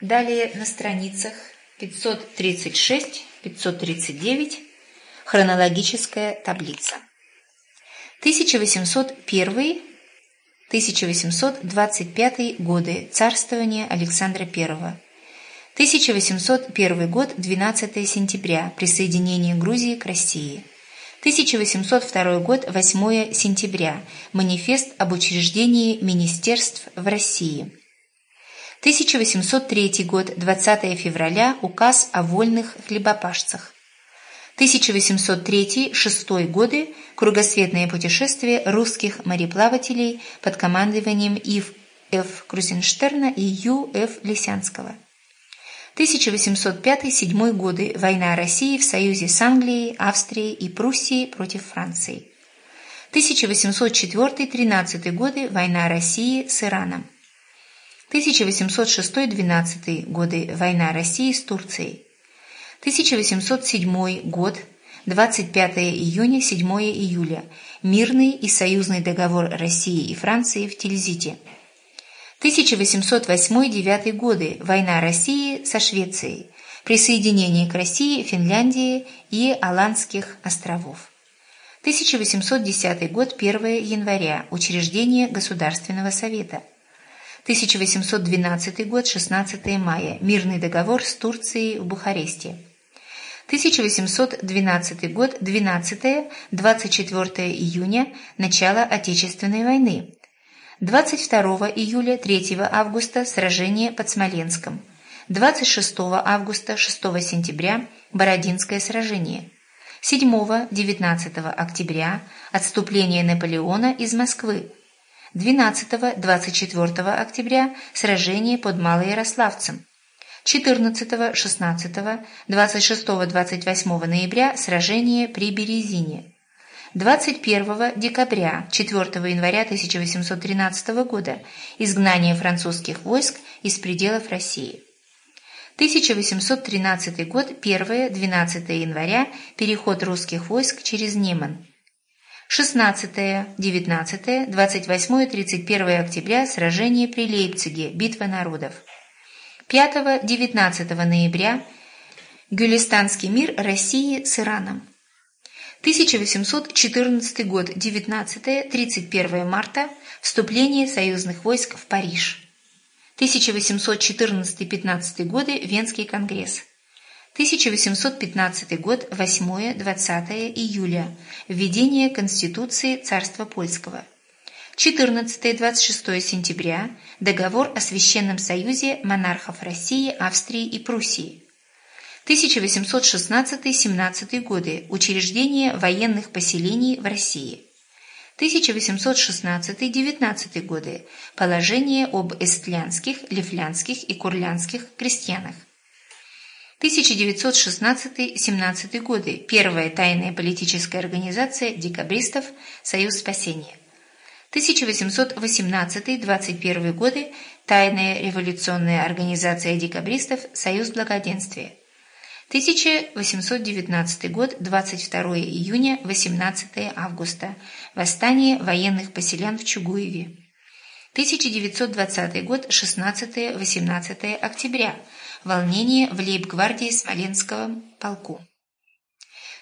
Далее на страницах 536-539 хронологическая таблица. 1801-1825 годы царствования Александра I. 1801 год, 12 сентября, присоединение Грузии к России. 1802 год, 8 сентября, манифест об учреждении министерств в России. 1803 год, 20 февраля, указ о вольных хлебопашцах. 1803-6 годы кругосветное путешествие русских мореплавателей под командованием Ив Ф. Крузенштерна и Ю. Ф. Лисянского. 1805-7 годы. Война России в союзе с Англией, Австрией и Пруссией против Франции. 1804-13 годы. Война России с Ираном. 1806-12 годы. Война России с Турцией. 1807 год. 25 июня, 7 июля. Мирный и союзный договор России и Франции в Тильзите. 1808-9 годы. Война России со Швецией. Присоединение к России Финляндии и Аландских островов. 1810 год, 1 января. Учреждение Государственного совета. 1812 год, 16 мая. Мирный договор с Турцией в Бухаресте. 1812 год, 12-24 июня. Начало Отечественной войны. 22 июля 3 августа сражение под Смоленском. 26 августа 6 сентября Бородинское сражение. 7-19 октября отступление Наполеона из Москвы. 12-24 октября сражение под Малоярославцем. 14, 16, 26, 28 ноября сражение при Березине. 21 декабря 4 января 1813 года изгнание французских войск из пределов России. 1813 год 1-12 января переход русских войск через Неман. 16, 19, 28 и 31 октября сражение при Лейпциге, битва народов. 5-19 ноября Гюлистанский мир России с Ираном. 1814 год, 19-31 марта, вступление союзных войск в Париж. 1814-15 годы, Венский конгресс. 1815 год, 8-20 июля, введение Конституции Царства Польского. 14-26 сентября, договор о Священном Союзе монархов России, Австрии и Пруссии. 1816-17 годы. Учреждение военных поселений в России. 1816-19 годы. Положение об эстлянских, лифлянских и курлянских крестьянах. 1916-17 годы. Первая тайная политическая организация декабристов «Союз спасения». 1818-21 годы. Тайная революционная организация декабристов «Союз благоденствия». 1819 год, 22 июня, 18 августа. Восстание военных поселян в Чугуеве. 1920 год, 16-18 октября. Волнение в лейб-гвардии Смоленского полку.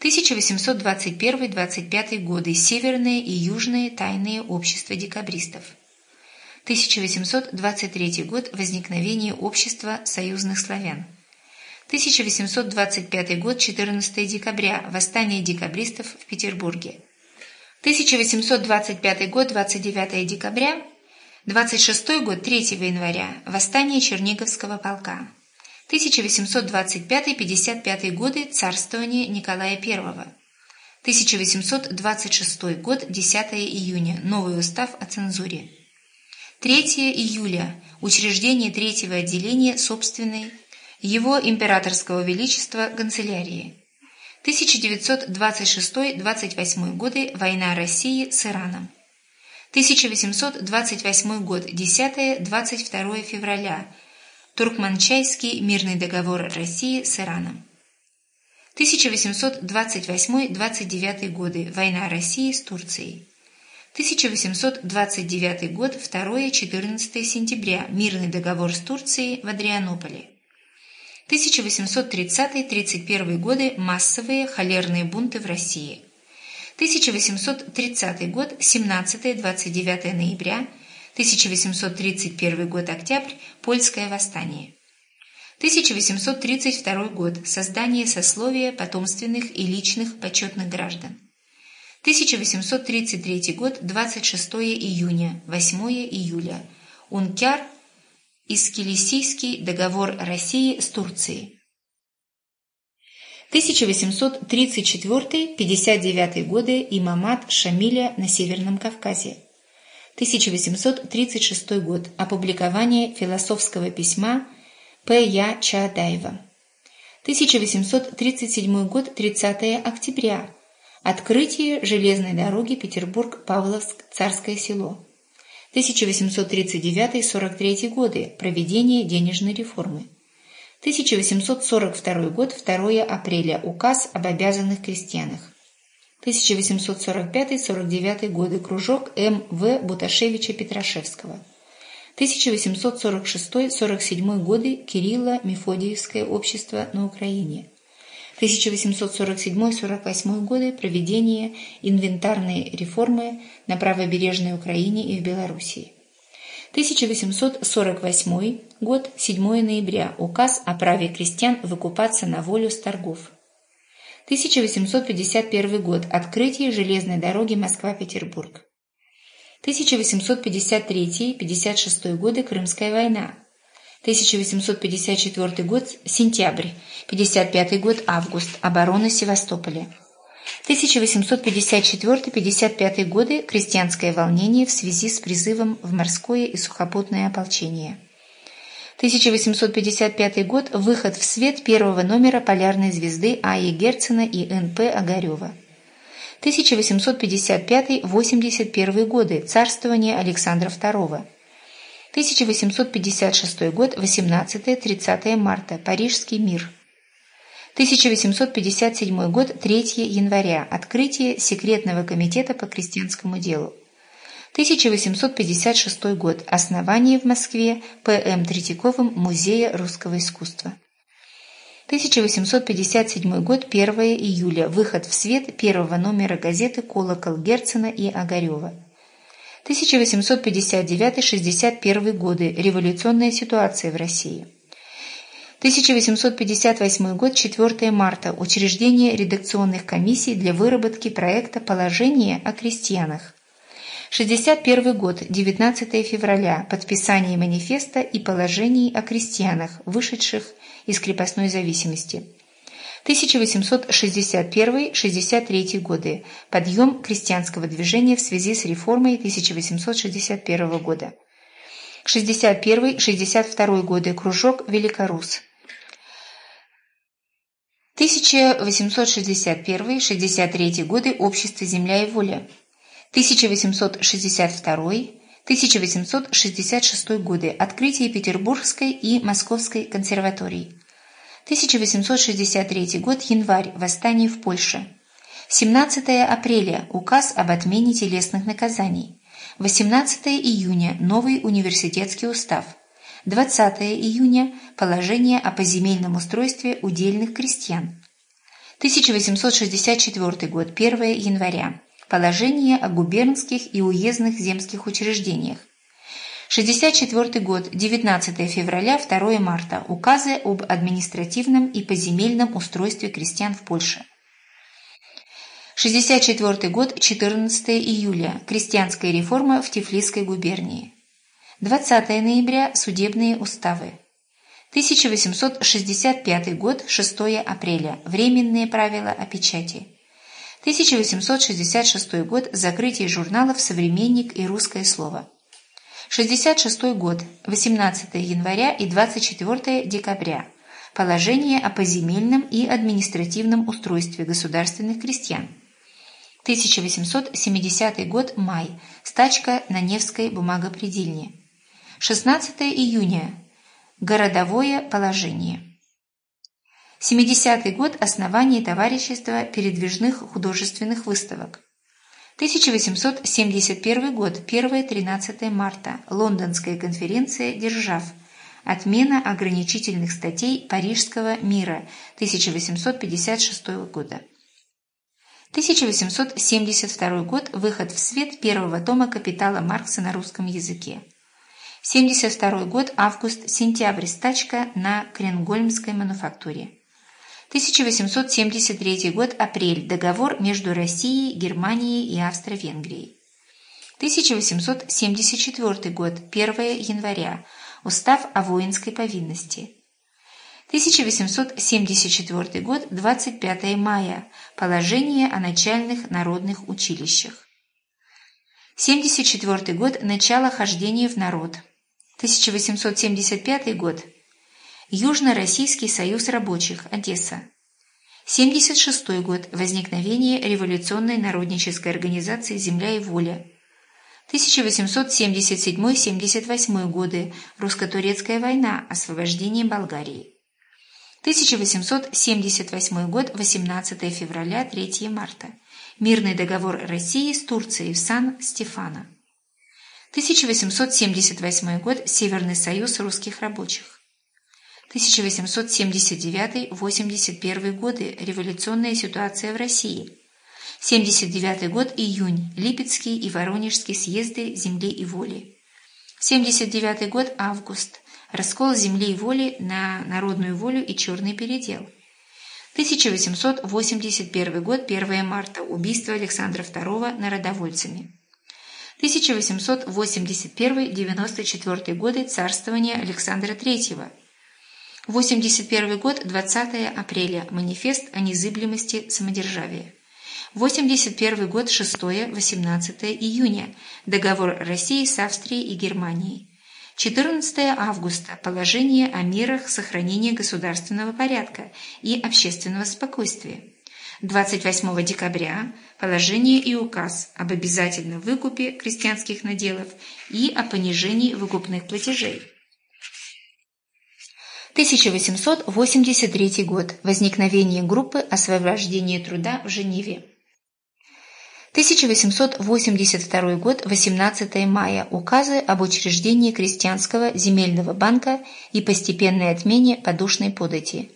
1821-25 годы. Северные и южные тайные общества декабристов. 1823 год. Возникновение общества союзных славян. 1825 год, 14 декабря. Восстание декабристов в Петербурге. 1825 год, 29 декабря. 26 год, 3 января. Восстание Черниговского полка. 1825-55 годы. Царствование Николая I. 1826 год, 10 июня. Новый устав о цензуре. 3 июля. Учреждение третьего отделения собственной его императорского величества канцелярии. 1926-28 годы война России с Ираном. 1828 год, 10-22 февраля. Туркманчайский мирный договор России с Ираном. 1828-29 годы. Война России с Турцией. 1829 год, 2-14 сентября, мирный договор с Турцией в Адрианополе. 1830-31 годы, массовые холерные бунты в России. 1830 год, 17-29 ноября, 1831 год, октябрь, польское восстание. 1832 год, создание сословия потомственных и личных почетных граждан. 1833 год, 26 июня, 8 июля. Ункяр, Искелисийский договор России с Турцией. 1834-59 годы имамат Шамиля на Северном Кавказе. 1836 год. Опубликование философского письма П. Я. Чаадаева. 1837 год, 30 октября. Открытие железной дороги Петербург-Павловск-Царское село. 1839-43 годы. Проведение денежной реформы. 1842 год, 2 апреля. Указ об обязанных крестьянах. 1845-49 годы. Кружок М. В. Буташевича-Петрашевского. 1846-47 годы. Кирилло-Мефодиевское общество на Украине. 1847-48 годы проведение инвентарной реформы на правобережной Украине и в Белоруссии. 1848 год, 7 ноября, указ о праве крестьян выкупаться на волю с торгов. 1851 год, открытие железной дороги Москва-Петербург. 1853-56 годы, Крымская война. 1854 год, сентябрь, 55 год, август, оборона Севастополя. 1854-55 годы, крестьянское волнение в связи с призывом в морское и сухопутное ополчение. 1855 год, выход в свет первого номера полярной звезды А.И. Герцена и Н.П. Огарева. 1855-81 годы, царствование Александра II. 1856 год, 18-30 марта, Парижский мир. 1857 год, 3 января, открытие секретного комитета по крестьянскому делу. 1856 год, основание в Москве П.М. Третьяковым Музея русского искусства. 1857 год, 1 июля, выход в свет первого номера газеты «Колокол» Герцена и Огарева. 1859-61 годы. Революционная ситуация в России. 1858 год, 4 марта. Учреждение редакционных комиссий для выработки проекта «Положение о крестьянах». 61 год, 19 февраля. Подписание манифеста и положений о крестьянах, вышедших из крепостной зависимости. 1861-63 годы. Подъем крестьянского движения в связи с реформой 1861 года. 61-62 годы. Кружок Великорус. 1861-63 годы. Общество «Земля и воля». 1862-1866 годы. Открытие Петербургской и Московской консерваторий. 1863 год, январь, восстание в Польше. 17 апреля, указ об отмене телесных наказаний. 18 июня, новый университетский устав. 20 июня, положение о поземельном устройстве удельных крестьян. 1864 год, 1 января, положение о губернских и уездных земских учреждениях. 64 год, 19 февраля, 2 марта. Указы об административном и поземельном устройстве крестьян в Польше. 64 год, 14 июля. Крестьянская реформа в Тифлисской губернии. 20 ноября. Судебные уставы. 1865 год, 6 апреля. Временные правила о печати. 1866 год. Закрытие журналов «Современник» и «Русское слово». 66 год, 18 января и 24 декабря. Положение о поземельном и административном устройстве государственных крестьян. 1870 год, май. Стачка на Невской бумагопредельне. 16 июня. Городовое положение. 70 год. Основание товарищества передвижных художественных выставок. 1871 год, 1-13 марта, Лондонская конференция держав, отмена ограничительных статей Парижского мира 1856 года. 1872 год, выход в свет первого тома «Капитала Маркса» на русском языке. 72 год, август-сентябрь, стачка на Кренгольмской мануфактуре. 1873 год, апрель, договор между Россией, Германией и Австро-Венгрией. 1874 год, 1 января, устав о воинской повинности. 1874 год, 25 мая, положение о начальных народных училищах. 74 год, начало хождения в народ. 1875 год, Южно-Российский союз рабочих, Одесса. 76 год. Возникновение революционной народнической организации «Земля и воля». 1877-78 годы. Русско-турецкая война. Освобождение Болгарии. 1878 год. 18 февраля. 3 марта. Мирный договор России с Турцией в Сан-Стефано. 1878 год. Северный союз русских рабочих. 1879-81 годы. Революционная ситуация в России. 79 год. Июнь. Липецкий и Воронежский съезды земли и воли. 79 год. Август. Раскол земли и воли на народную волю и черный передел. 1881 год. 1 марта. Убийство Александра II народовольцами. 1881-94 годы. Царствование Александра III. 81 год, 20 апреля. Манифест о незыблемости самодержавия. 81 год, 6-18 июня. Договор России с Австрией и Германией. 14 августа. Положение о мерах сохранения государственного порядка и общественного спокойствия. 28 декабря положение и указ об обязательном выкупе крестьянских наделов и о понижении выкупных платежей. 1883 год. Возникновение группы освобождения труда в Женеве. 1882 год, 18 мая. Указы об учреждении крестьянского земельного банка и постепенной отмене подушной подати.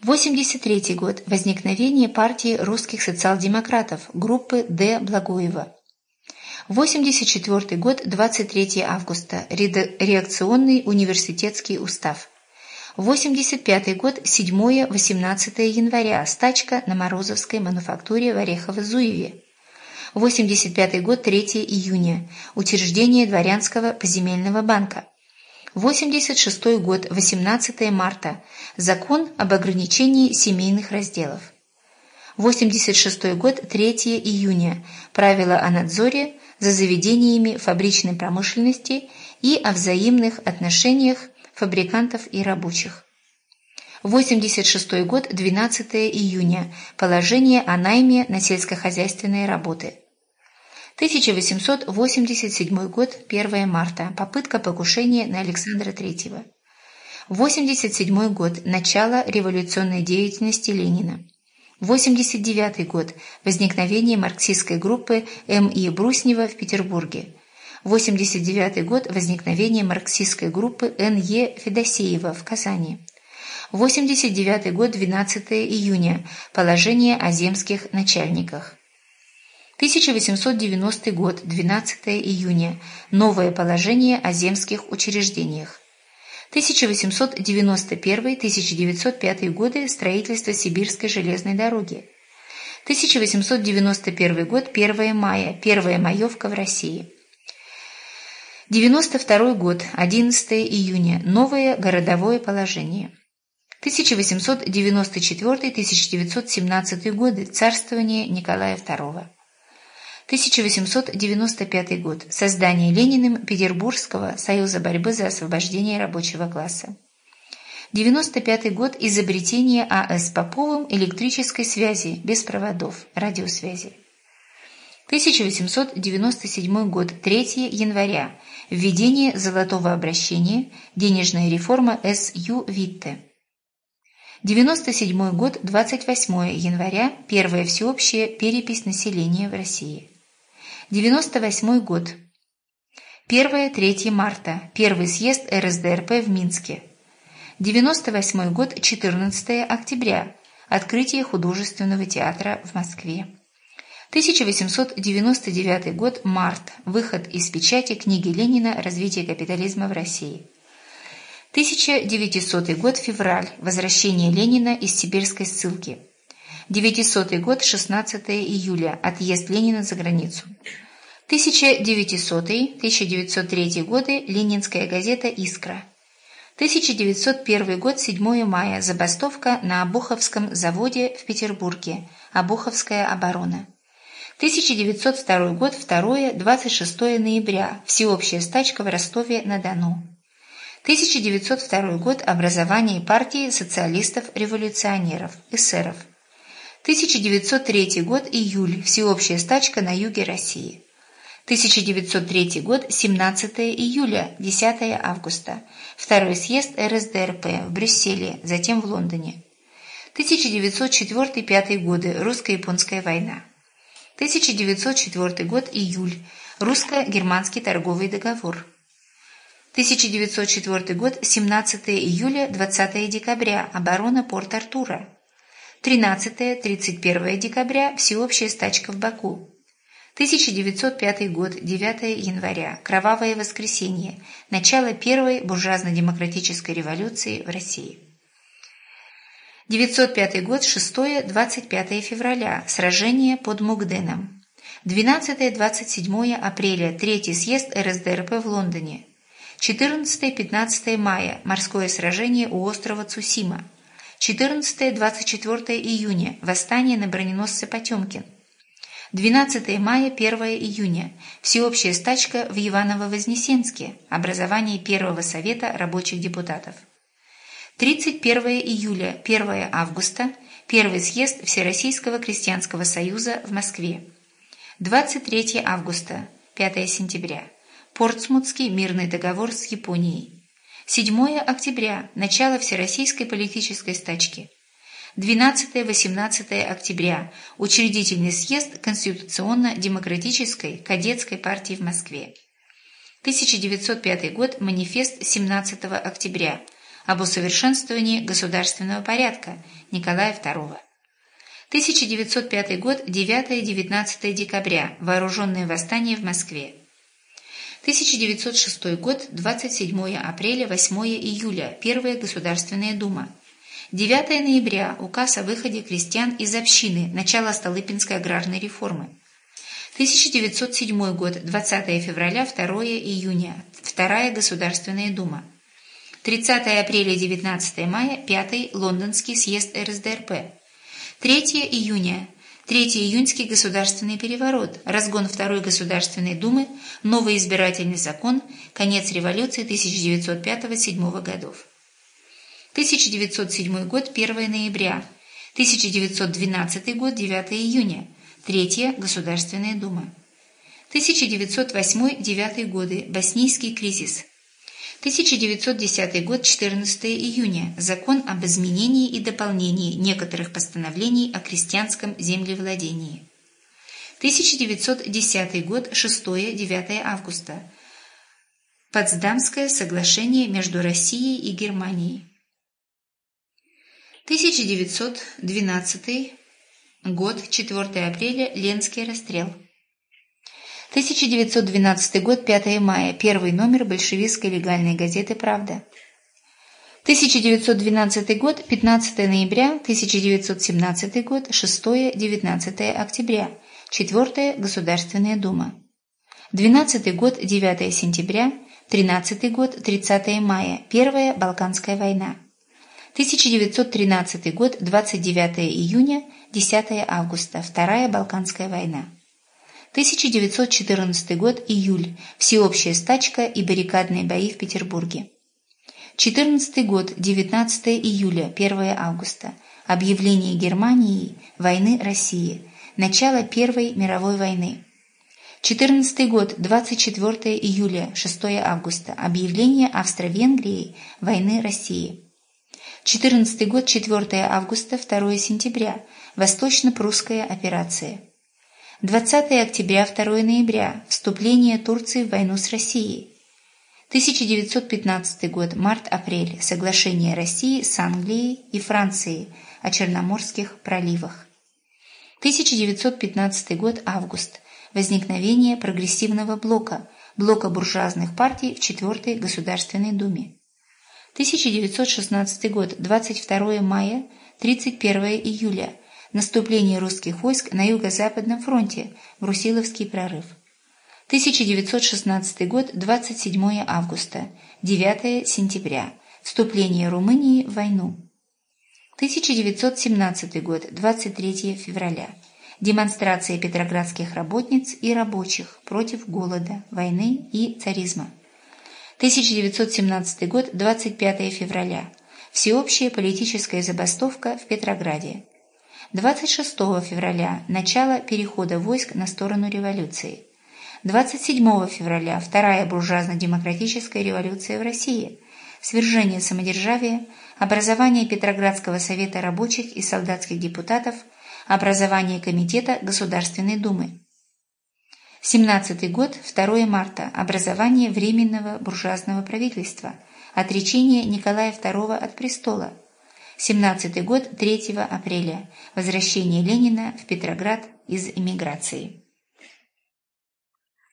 83 год. Возникновение партии русских социал-демократов, группы Д. Благоева. 84 год, 23 августа. Реакционный университетский устав. 85 год, 7-18 января, стачка на Морозовской мануфактуре в Орехово-Зуеве. 85 год, 3 июня, учреждение дворянского поземельного банка. 86 год, 18 марта, закон об ограничении семейных разделов. 86 год, 3 июня, правила о надзоре за заведениями фабричной промышленности и о взаимных отношениях фабрикантов и рабочих. 86 год, 12 июня. Положение о найме на сельскохозяйственные работы. 1887 год, 1 марта. Попытка покушения на Александра III. 87 год. Начало революционной деятельности Ленина. 89 год. Возникновение марксистской группы М.И. Бруснева в Петербурге. 89 год возникновения марксистской группы Н.Е. Федосеева в Казани. 89 год, 12 июня. Положение о земских начальниках. 1890 год, 12 июня. Новое положение о земских учреждениях. 1891-1905 годы. Строительство Сибирской железной дороги. 1891 год, 1 мая. Первая маевка в России. 92 год, 11 июня. Новое городовое положение. 1894-1917 годы. Царствование Николая II. 1895 год. Создание Лениным Петербургского союза борьбы за освобождение рабочего класса. 95 год. Изобретение А.С. Поповым электрической связи без проводов, радиосвязи. 1897 год, 3 января. Введение золотого обращения, денежная реформа С. Ю. Витте. 97 год, 28 января, первая всеобщая перепись населения в России. 98 год, 1-3 марта, первый съезд РСДРП в Минске. 98 год, 14 октября, открытие художественного театра в Москве. 1899 год, март, выход из печати книги Ленина «Развитие капитализма в России». 1900 год, февраль. Возвращение Ленина из сибирской ссылки. 900 год, 16 июля. Отъезд Ленина за границу. 1900-1903 годы. Ленинская газета «Искра». 1901 год, 7 мая. Забастовка на Обуховском заводе в Петербурге. Обуховская оборона. 1902 год, 2-26 ноября. Всеобщая стачка в Ростове-на-Дону. 1902 год. Образование партии социалистов-революционеров, эсеров. 1903 год. Июль. Всеобщая стачка на юге России. 1903 год. 17 июля. 10 августа. Второй съезд РСДРП в Брюсселе, затем в Лондоне. 1904-5 годы. Русско-японская война. 1904 год. Июль. Русско-германский торговый договор. 1904 год, 17 июля, 20 декабря, оборона Порт-Артура. 13-31 декабря, всеобщая стачка в Баку. 1905 год, 9 января, кровавое воскресенье, начало первой буржуазно-демократической революции в России. 905 год, 6-25 февраля, сражение под Мугденом. 12-27 апреля, третий съезд РСДРП в Лондоне. 14-15 мая – морское сражение у острова Цусима. 14-24 июня – восстание на броненосце Потемкин. 12 мая – 1 июня – всеобщая стачка в Иваново-Вознесенске, образование Первого Совета рабочих депутатов. 31 июля – 1 августа – первый съезд Всероссийского крестьянского союза в Москве. 23 августа – 5 сентября – Портсмутский мирный договор с Японией. 7 октября – начало Всероссийской политической стачки. 12-18 октября – учредительный съезд Конституционно-демократической кадетской партии в Москве. 1905 год – манифест 17 октября об усовершенствовании государственного порядка Николая II. 1905 год – 9-19 декабря – вооруженные восстания в Москве. 1906 год, 27 апреля, 8 июля, Первая Государственная Дума. 9 ноября, указ о выходе крестьян из общины, начало Столыпинской аграрной реформы. 1907 год, 20 февраля, 2 июня, Вторая Государственная Дума. 30 апреля, 19 мая, 5 Лондонский съезд РСДРП. 3 июня, Третий июньский государственный переворот, разгон Второй Государственной Думы, новый избирательный закон, конец революции 1905-1907 годов. 1907 год, 1 ноября. 1912 год, 9 июня. Третья Государственная Дума. 1908-9 годы. Боснийский кризис. 1910 год, 14 июня. Закон об изменении и дополнении некоторых постановлений о крестьянском землевладении. 1910 год, 6-9 августа. Потсдамское соглашение между Россией и Германией. 1912 год, 4 апреля, Ленский расстрел. 1912 год, 5 мая, первый номер большевистской легальной газеты «Правда». 1912 год, 15 ноября, 1917 год, 6-19 октября, 4 Государственная Дума. 12 год, 9 сентября, 13 год, 30 мая, Первая Балканская война. 1913 год, 29 июня, 10 августа, Вторая Балканская война. 1914 год, июль. Всеобщая стачка и баррикадные бои в Петербурге. 14 год, 19 июля, 1 августа. Объявление Германии войны России. Начало Первой мировой войны. 14 год, 24 июля, 6 августа. Объявление Австро-Венгрии войны России. 14 год 4 августа 2 сентября. Восточно-прусская операция. 20 октября 2 ноября. Вступление Турции в войну с Россией. 1915 год, март-апрель. Соглашение России с Англией и Францией о Черноморских проливах. 1915 год, август. Возникновение прогрессивного блока, блока буржуазных партий в Четвертой Государственной Думе. 1916 год, 22 мая, 31 июля. Наступление русских войск на Юго-Западном фронте, Брусиловский прорыв. 1916 год, 27 августа, 9 сентября. Вступление Румынии в войну. 1917 год, 23 февраля. Демонстрация петроградских работниц и рабочих против голода, войны и царизма. 1917 год, 25 февраля. Всеобщая политическая забастовка в Петрограде. 26 февраля – начало перехода войск на сторону революции. 27 февраля – вторая буржуазно-демократическая революция в России. Свержение самодержавия, образование Петроградского совета рабочих и солдатских депутатов, образование Комитета Государственной Думы. 17 год, 2 марта. Образование Временного буржуазного правительства. Отречение Николая II от престола. 17 год, 3 апреля. Возвращение Ленина в Петроград из эмиграции.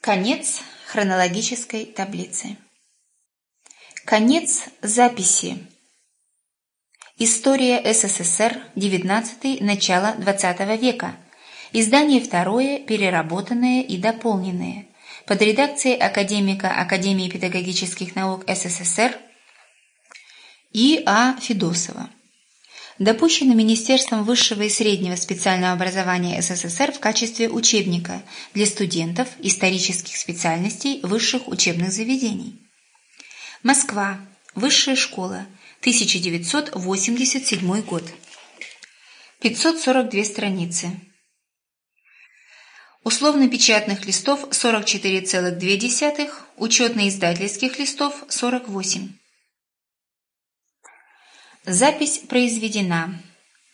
Конец хронологической таблицы. Конец записи. История СССР, 19 начало 20 века. Издание второе, переработанное и дополненное. Под редакцией академика Академии педагогических наук СССР И. А. Федосова допущено Министерством высшего и среднего специального образования СССР в качестве учебника для студентов исторических специальностей высших учебных заведений. Москва. Высшая школа. 1987 год. 542 страницы. Условно-печатных листов 44,2, учетно-издательских листов 48. Запись произведена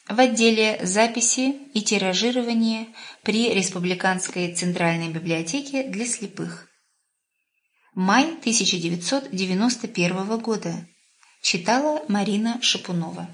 в отделе записи и тиражирования при Республиканской Центральной библиотеке для слепых. Май 1991 года. Читала Марина Шапунова.